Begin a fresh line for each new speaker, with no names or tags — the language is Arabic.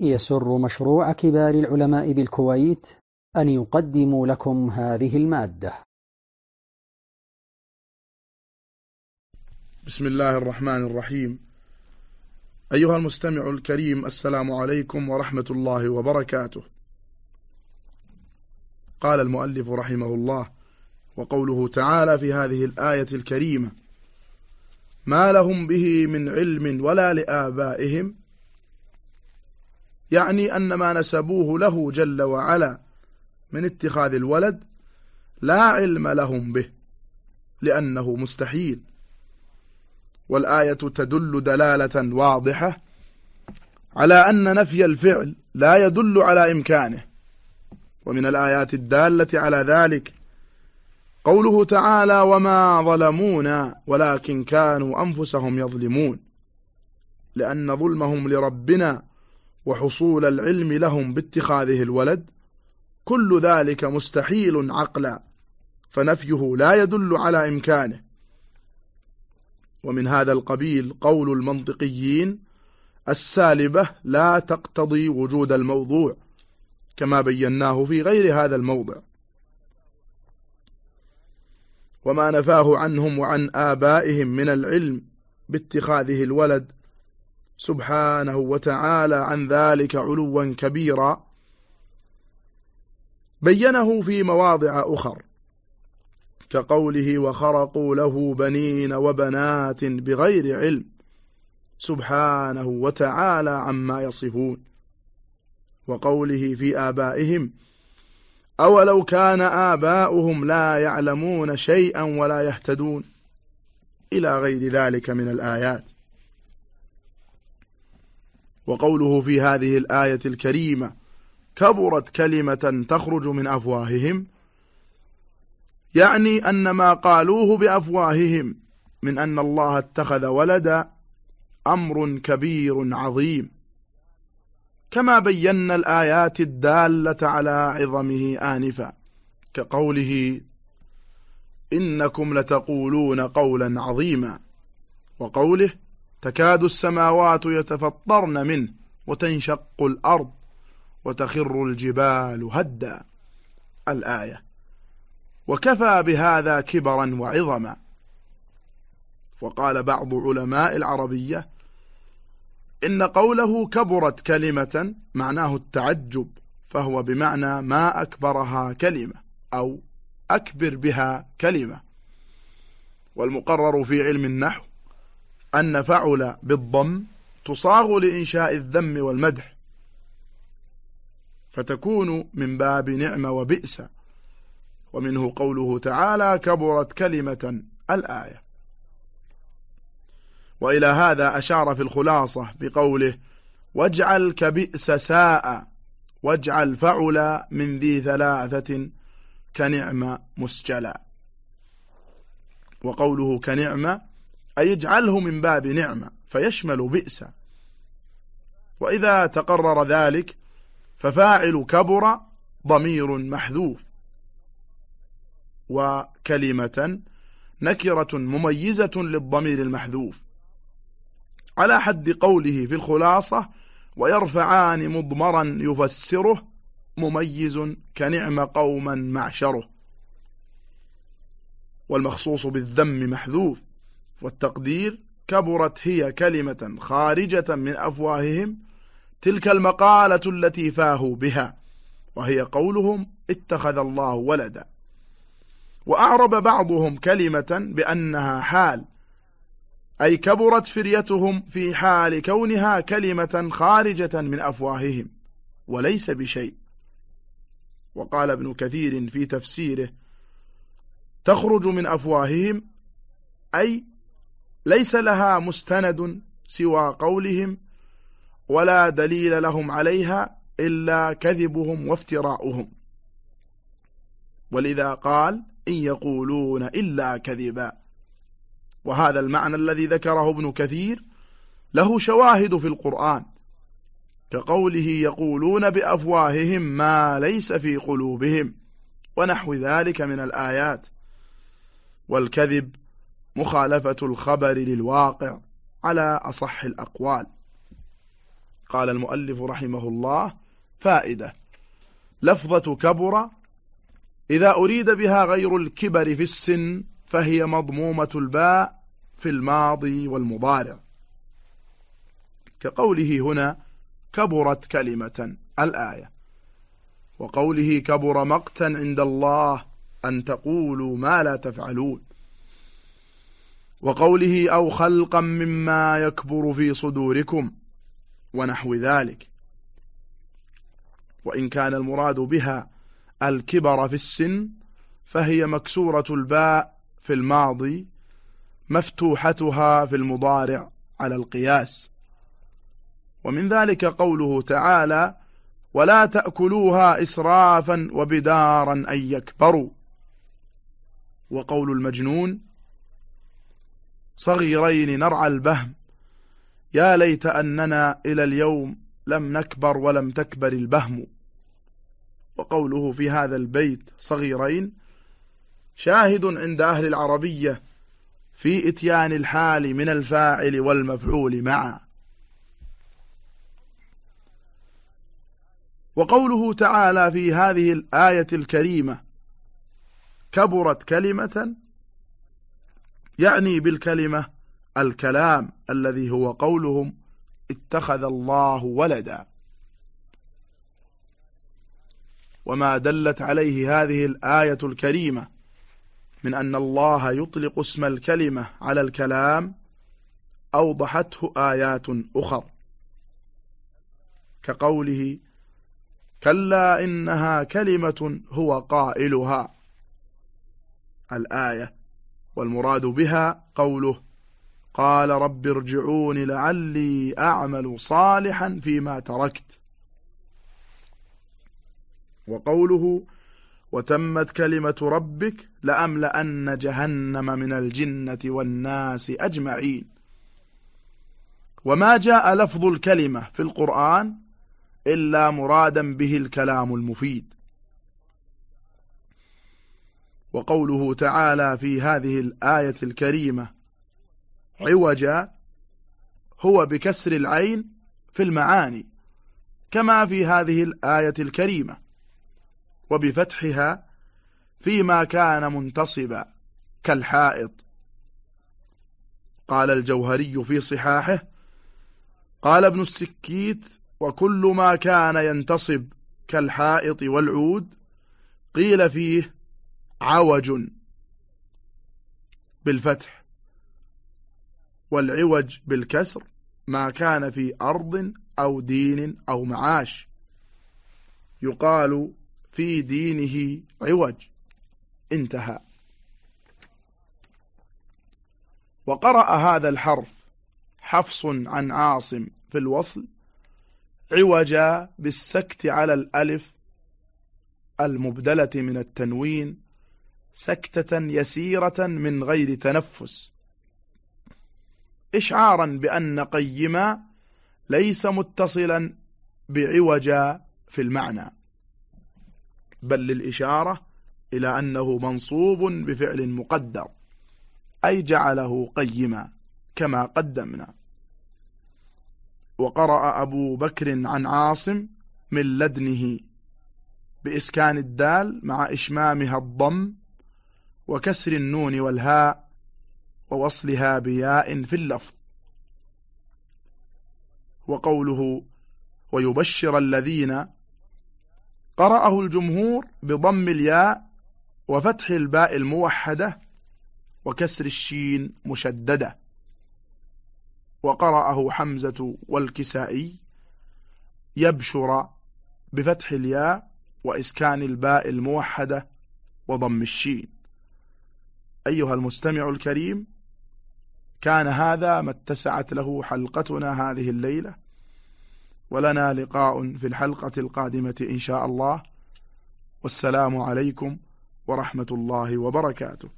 يسر مشروع كبار العلماء بالكويت أن يقدم لكم هذه المادة.
بسم الله الرحمن الرحيم. أيها المستمع الكريم السلام عليكم ورحمة الله وبركاته. قال المؤلف رحمه الله وقوله تعالى في هذه الآية الكريمة ما لهم به من علم ولا لآبائهم يعني أن ما نسبوه له جل وعلا من اتخاذ الولد لا علم لهم به لأنه مستحيل. والآية تدل دلالة واضحة على أن نفي الفعل لا يدل على إمكانه. ومن الآيات الدالة على ذلك قوله تعالى وما ظلمونا ولكن كانوا أنفسهم يظلمون لأن ظلمهم لربنا وحصول العلم لهم باتخاذه الولد كل ذلك مستحيل عقلا فنفيه لا يدل على إمكانه. ومن هذا القبيل قول المنطقيين السالبة لا تقتضي وجود الموضوع كما بيناه في غير هذا الموضع. وما نفاه عنهم وعن آبائهم من العلم باتخاذه الولد سبحانه وتعالى عن ذلك علوا كبيرا بينه في مواضع أخر كقوله وخرقوا له بنين وبنات بغير علم سبحانه وتعالى عما يصفون وقوله في آبائهم أولو كان آباؤهم لا يعلمون شيئا ولا يهتدون إلى غير ذلك من الآيات وقوله في هذه الآية الكريمة كبرت كلمة تخرج من أفواههم يعني أن ما قالوه بأفواههم من أن الله اتخذ ولدا أمر كبير عظيم. كما بينا الآيات الدالة على عظمه آنفا كقوله إنكم لتقولون قولا عظيما وقوله تكاد السماوات يتفطرن منه وتنشق الأرض وتخر الجبال هدا. الآية. وكفى بهذا كبرا وعظما. وقال بعض علماء العربية إن قوله كبرت كلمة معناه التعجب فهو بمعنى ما أكبرها كلمة أو أكبر بها كلمة. والمقرر في علم النحو أن فعل بالضم تصاغ لإنشاء الذم والمدح فتكون من باب نعم وبئس ومنه قوله تعالى كبرت كلمة الآية وإلى هذا أشار في الخلاصة بقوله واجعل كبئس ساء واجعل فعل من ذي ثلاثة كنعم مسجلا وقوله كنعمة أي اجعله من باب نعمة فيشمل بئس. وإذا تقرر ذلك ففاعل كبر ضمير محذوف. وكلمة نكرة مميزة للضمير المحذوف. على حد قوله في الخلاصة ويرفعان مضمرا يفسره مميز كنعم قوما معشره. والمخصوص بالذم محذوف. والتقدير كبرت هي كلمة خارجة من أفواههم تلك المقالة التي فاهوا بها وهي قولهم اتخذ الله ولدا. وأعرب بعضهم كلمة بأنها حال أي كبرت فريتهم في حال كونها كلمة خارجة من أفواههم وليس بشيء. وقال ابن كثير في تفسيره تخرج من أفواههم أي ليس لها مستند سوى قولهم ولا دليل لهم عليها إلا كذبهم وافتراؤهم. ولذا قال إن يقولون إلا كذبا. وهذا المعنى الذي ذكره ابن كثير له شواهد في القرآن كقوله يقولون بأفواههم ما ليس في قلوبهم ونحو ذلك من الآيات. والكذب مخالفة الخبر للواقع على أصح الأقوال. قال المؤلف رحمه الله فائدة لفظة كبر إذا أريد بها غير الكبر في السن فهي مضمومة الباء في الماضي والمضارع. كقوله هنا كبرت كلمة الآية. وقوله كبر مقتا عند الله أن تقولوا ما لا تفعلون. وقوله أو خلقا مما يكبر في صدوركم ونحو ذلك. وإن كان المراد بها الكبر في السن فهي مكسورة الباء في الماضي مفتوحتها في المضارع على القياس. ومن ذلك قوله تعالى ولا تأكلوها إسرافا وبدارا أن يكبروا. وقول المجنون صغيرين نرعى البهم. يا ليت أننا إلى اليوم لم نكبر ولم تكبر البهم. وقوله في هذا البيت صغيرين شاهد عند أهل العربية في إتيان الحال من الفاعل والمفعول معا. وقوله تعالى في هذه الآية الكريمة كبرت كلمة يعني بالكلمة الكلام الذي هو قولهم اتخذ الله ولدا. وما دلت عليه هذه الآية الكريمة من أن الله يطلق اسم الكلمة على الكلام أوضحته آيات أخر. كقوله كلا إنها كلمة هو قائلها. الآية والمراد بها قوله قال رب ارجعون لعلي أعمل صالحا فيما تركت. وقوله وتمت كلمة ربك لأملأن جهنم من الجنة والناس أجمعين. وما جاء لفظ الكلمة في القرآن إلا مرادا به الكلام المفيد. وقوله تعالى في هذه الآية الكريمة عوجا هو بكسر العين في المعاني كما في هذه الآية الكريمة وبفتحها فيما كان منتصبا كالحائط. قال الجوهري في صحاحه قال ابن السكيت وكل ما كان ينتصب كالحائط والعود قيل فيه عوج بالفتح والعوج بالكسر ما كان في أرض أو دين أو معاش. يقال في دينه عوج. انتهى. وقرأ هذا الحرف حفص عن عاصم في الوصل عوجا بالسكت على الألف المبدلة من التنوين سكتة يسيرة من غير تنفس. إشعارا بأن قيما ليس متصلا بعوجا في المعنى بل للإشارة إلى أنه منصوب بفعل مقدر أي جعله قيما كما قدمنا. وقرأ أبو بكر عن عاصم من لدنه بإسكان الدال مع إشمامها الضم وكسر النون والهاء ووصلها بياء في اللفظ. وقوله ويبشر الذين قرأه الجمهور بضم الياء وفتح الباء الموحدة وكسر الشين مشددة. وقرأه حمزة والكسائي يبشر بفتح الياء وإسكان الباء الموحدة وضم الشين. أيها المستمع الكريم كان هذا ما اتسعت له حلقتنا هذه الليلة. ولنا لقاء في الحلقة القادمة إن شاء الله. والسلام عليكم ورحمة الله وبركاته.